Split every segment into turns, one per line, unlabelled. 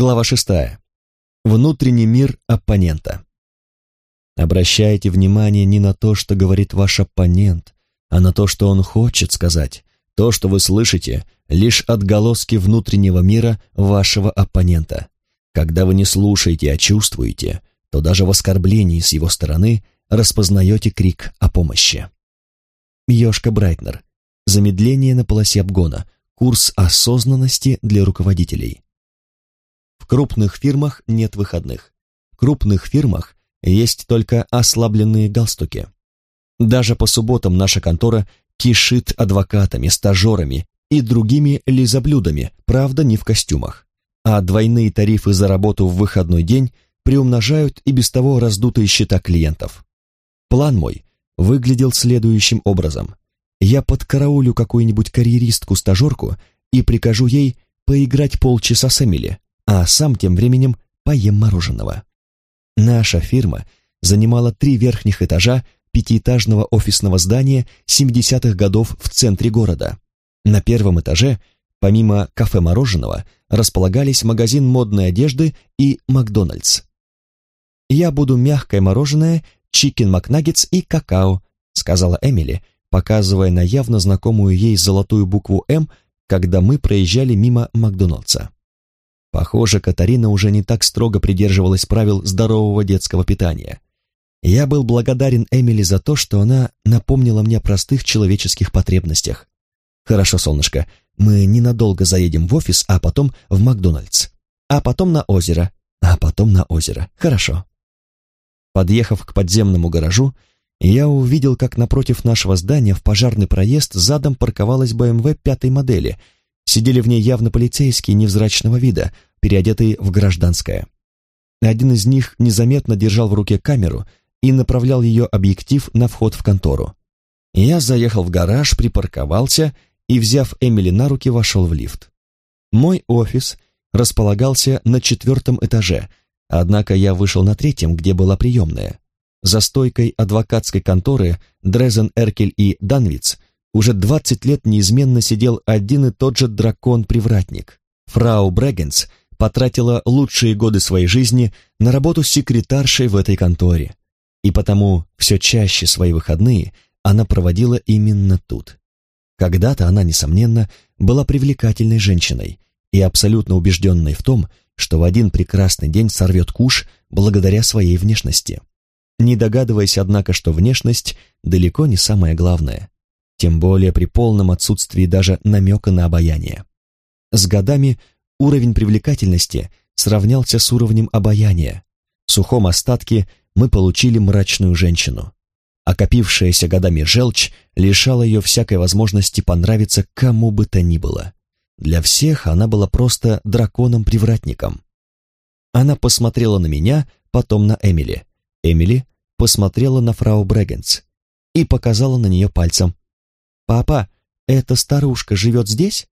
Глава 6. Внутренний мир оппонента. Обращайте внимание не на то, что говорит ваш оппонент, а на то, что он хочет сказать. То, что вы слышите, лишь отголоски внутреннего мира вашего оппонента. Когда вы не слушаете, а чувствуете, то даже в оскорблении с его стороны распознаете крик о помощи. Йошка Брайтнер. Замедление на полосе обгона. Курс осознанности для руководителей. Крупных фирмах нет выходных. В крупных фирмах есть только ослабленные галстуки. Даже по субботам наша контора кишит адвокатами, стажерами и другими лизоблюдами, правда, не в костюмах. А двойные тарифы за работу в выходной день приумножают и без того раздутые счета клиентов. План мой выглядел следующим образом. Я подкараулю какую-нибудь карьеристку-стажерку и прикажу ей поиграть полчаса с Эмили, а сам тем временем поем мороженого. Наша фирма занимала три верхних этажа пятиэтажного офисного здания 70-х годов в центре города. На первом этаже, помимо кафе-мороженого, располагались магазин модной одежды и Макдональдс. «Я буду мягкое мороженое, чикен макнаггетс и какао», сказала Эмили, показывая на явно знакомую ей золотую букву «М», когда мы проезжали мимо Макдональдса. Похоже, Катарина уже не так строго придерживалась правил здорового детского питания. Я был благодарен Эмили за то, что она напомнила мне о простых человеческих потребностях. «Хорошо, солнышко, мы ненадолго заедем в офис, а потом в Макдональдс. А потом на озеро. А потом на озеро. Хорошо». Подъехав к подземному гаражу, я увидел, как напротив нашего здания в пожарный проезд задом парковалась БМВ пятой модели. Сидели в ней явно полицейские невзрачного вида, переодетые в гражданское. Один из них незаметно держал в руке камеру и направлял ее объектив на вход в контору. Я заехал в гараж, припарковался и, взяв Эмили на руки, вошел в лифт. Мой офис располагался на четвертом этаже, однако я вышел на третьем, где была приемная. За стойкой адвокатской конторы Дрезен, Эркель и Данвиц уже 20 лет неизменно сидел один и тот же дракон-привратник. Фрау Брегенс потратила лучшие годы своей жизни на работу секретаршей в этой конторе, и потому все чаще свои выходные она проводила именно тут. Когда-то она, несомненно, была привлекательной женщиной и абсолютно убежденной в том, что в один прекрасный день сорвет куш благодаря своей внешности. Не догадываясь, однако, что внешность далеко не самое главное, тем более при полном отсутствии даже намека на обаяние. С годами уровень привлекательности сравнялся с уровнем обаяния. В сухом остатке мы получили мрачную женщину. Окопившаяся годами желчь лишала ее всякой возможности понравиться кому бы то ни было. Для всех она была просто драконом-привратником. Она посмотрела на меня, потом на Эмили. Эмили посмотрела на фрау Брегенц и показала на нее пальцем. «Папа, эта старушка живет здесь?»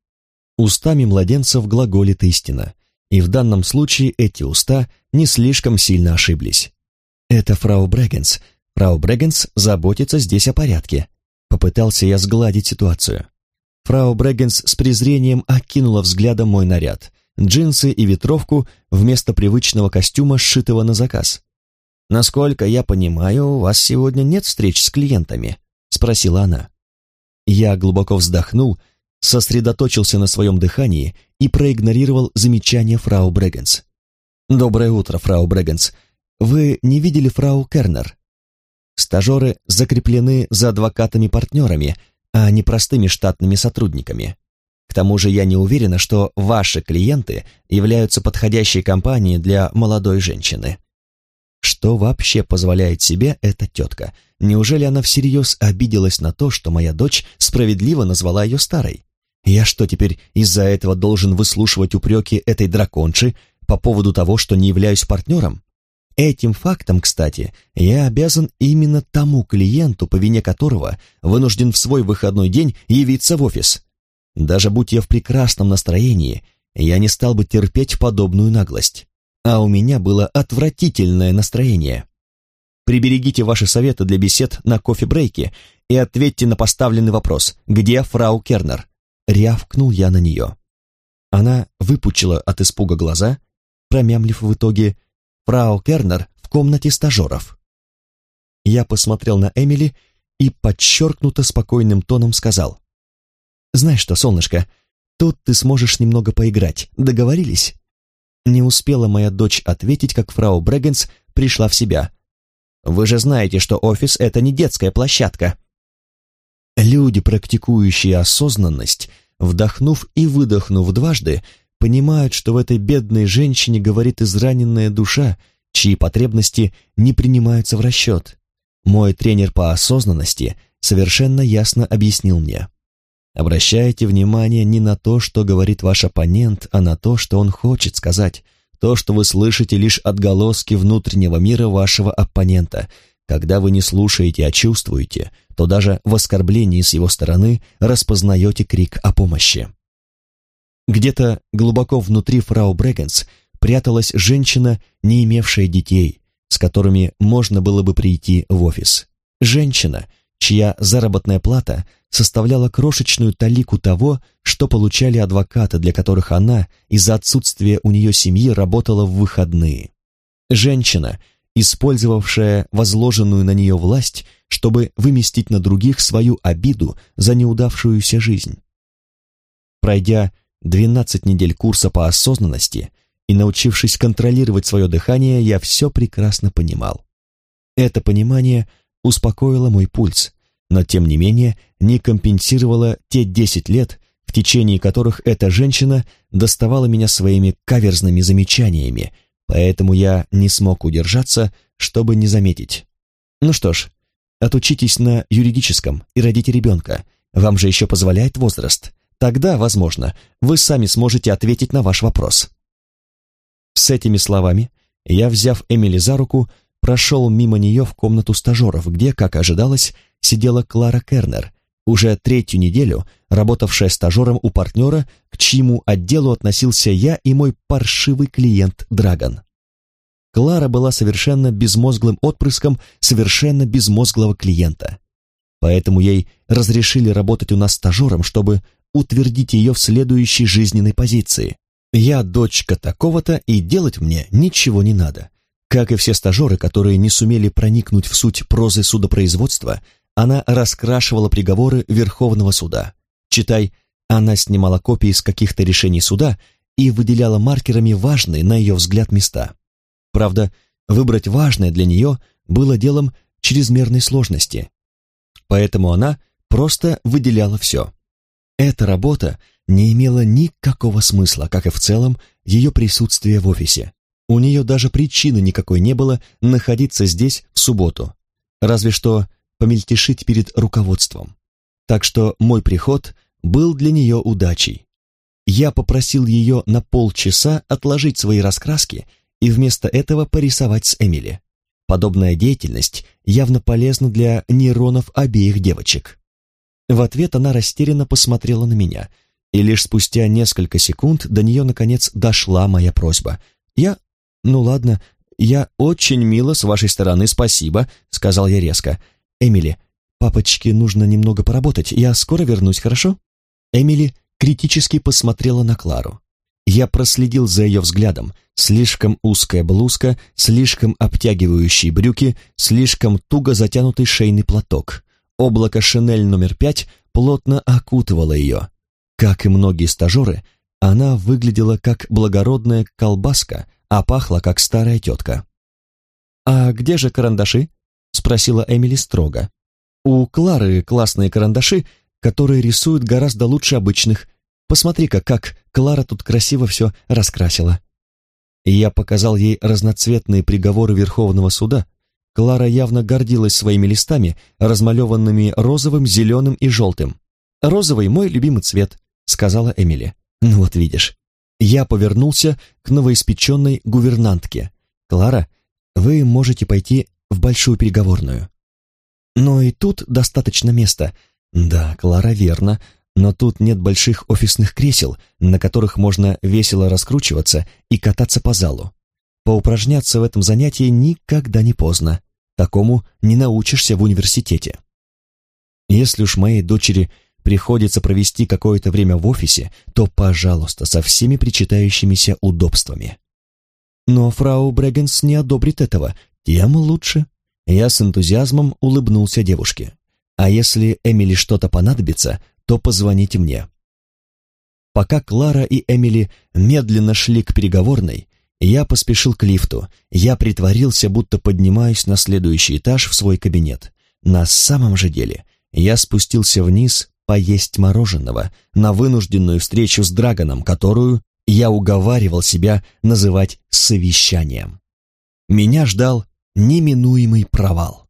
Устами младенцев глаголит истина, и в данном случае эти уста не слишком сильно ошиблись. «Это фрау Брегенс. Фрау Брегенс заботится здесь о порядке». Попытался я сгладить ситуацию. Фрау Брегенс с презрением окинула взглядом мой наряд, джинсы и ветровку вместо привычного костюма, сшитого на заказ. «Насколько я понимаю, у вас сегодня нет встреч с клиентами?» — спросила она. Я глубоко вздохнул, сосредоточился на своем дыхании и проигнорировал замечание фрау Брегенс. «Доброе утро, фрау Брегенс. Вы не видели фрау Кернер? Стажеры закреплены за адвокатами-партнерами, а не простыми штатными сотрудниками. К тому же я не уверена, что ваши клиенты являются подходящей компанией для молодой женщины. Что вообще позволяет себе эта тетка? Неужели она всерьез обиделась на то, что моя дочь справедливо назвала ее старой? Я что, теперь из-за этого должен выслушивать упреки этой драконши по поводу того, что не являюсь партнером? Этим фактом, кстати, я обязан именно тому клиенту, по вине которого вынужден в свой выходной день явиться в офис. Даже будь я в прекрасном настроении, я не стал бы терпеть подобную наглость. А у меня было отвратительное настроение. Приберегите ваши советы для бесед на кофе-брейке и ответьте на поставленный вопрос «Где фрау Кернер?» Рявкнул я на нее. Она выпучила от испуга глаза промямлив в итоге «Фрау Кернер в комнате стажеров». Я посмотрел на Эмили и подчеркнуто спокойным тоном сказал «Знаешь что, солнышко, тут ты сможешь немного поиграть, договорились?» Не успела моя дочь ответить, как фрау Брегенс пришла в себя. «Вы же знаете, что офис — это не детская площадка». Люди, практикующие осознанность, вдохнув и выдохнув дважды, понимают, что в этой бедной женщине говорит израненная душа, чьи потребности не принимаются в расчет. Мой тренер по осознанности совершенно ясно объяснил мне. Обращайте внимание не на то, что говорит ваш оппонент, а на то, что он хочет сказать. То, что вы слышите, лишь отголоски внутреннего мира вашего оппонента. Когда вы не слушаете, а чувствуете, то даже в оскорблении с его стороны распознаете крик о помощи. Где-то глубоко внутри фрау Брегенс пряталась женщина, не имевшая детей, с которыми можно было бы прийти в офис. Женщина, чья заработная плата составляла крошечную талику того, что получали адвокаты, для которых она из-за отсутствия у нее семьи работала в выходные. Женщина, использовавшая возложенную на нее власть, чтобы выместить на других свою обиду за неудавшуюся жизнь. Пройдя 12 недель курса по осознанности и научившись контролировать свое дыхание, я все прекрасно понимал. Это понимание успокоило мой пульс, но тем не менее не компенсировала те десять лет, в течение которых эта женщина доставала меня своими каверзными замечаниями, поэтому я не смог удержаться, чтобы не заметить. Ну что ж, отучитесь на юридическом и родите ребенка, вам же еще позволяет возраст. Тогда, возможно, вы сами сможете ответить на ваш вопрос. С этими словами я, взяв Эмили за руку, прошел мимо нее в комнату стажеров, где, как ожидалось, сидела Клара Кернер, уже третью неделю работавшая стажером у партнера, к чьему отделу относился я и мой паршивый клиент Драгон. Клара была совершенно безмозглым отпрыском совершенно безмозглого клиента. Поэтому ей разрешили работать у нас стажером, чтобы утвердить ее в следующей жизненной позиции. Я дочка такого-то, и делать мне ничего не надо. Как и все стажеры, которые не сумели проникнуть в суть прозы судопроизводства, она раскрашивала приговоры Верховного суда. Читай, она снимала копии из каких-то решений суда и выделяла маркерами важные, на ее взгляд, места. Правда, выбрать важное для нее было делом чрезмерной сложности. Поэтому она просто выделяла все. Эта работа не имела никакого смысла, как и в целом ее присутствие в офисе. У нее даже причины никакой не было находиться здесь в субботу. Разве что помельтешить перед руководством. Так что мой приход был для нее удачей. Я попросил ее на полчаса отложить свои раскраски и вместо этого порисовать с Эмили. Подобная деятельность явно полезна для нейронов обеих девочек. В ответ она растерянно посмотрела на меня, и лишь спустя несколько секунд до нее наконец дошла моя просьба. Я... ну ладно, я очень мило с вашей стороны, спасибо, сказал я резко. «Эмили, папочке нужно немного поработать, я скоро вернусь, хорошо?» Эмили критически посмотрела на Клару. Я проследил за ее взглядом. Слишком узкая блузка, слишком обтягивающие брюки, слишком туго затянутый шейный платок. Облако «Шинель» номер пять плотно окутывало ее. Как и многие стажеры, она выглядела как благородная колбаска, а пахла как старая тетка. «А где же карандаши?» спросила Эмили строго. «У Клары классные карандаши, которые рисуют гораздо лучше обычных. Посмотри-ка, как Клара тут красиво все раскрасила». Я показал ей разноцветные приговоры Верховного суда. Клара явно гордилась своими листами, размалеванными розовым, зеленым и желтым. «Розовый — мой любимый цвет», — сказала Эмили. «Ну вот видишь». Я повернулся к новоиспеченной гувернантке. «Клара, вы можете пойти в большую переговорную. Но и тут достаточно места. Да, Клара верно, но тут нет больших офисных кресел, на которых можно весело раскручиваться и кататься по залу. Поупражняться в этом занятии никогда не поздно. Такому не научишься в университете. Если уж моей дочери приходится провести какое-то время в офисе, то, пожалуйста, со всеми причитающимися удобствами. Но фрау Брегенс не одобрит этого, тем лучше. Я с энтузиазмом улыбнулся девушке. А если Эмили что-то понадобится, то позвоните мне. Пока Клара и Эмили медленно шли к переговорной, я поспешил к лифту. Я притворился, будто поднимаюсь на следующий этаж в свой кабинет. На самом же деле я спустился вниз поесть мороженого на вынужденную встречу с Драгоном, которую я уговаривал себя называть совещанием. Меня ждал неминуемый провал.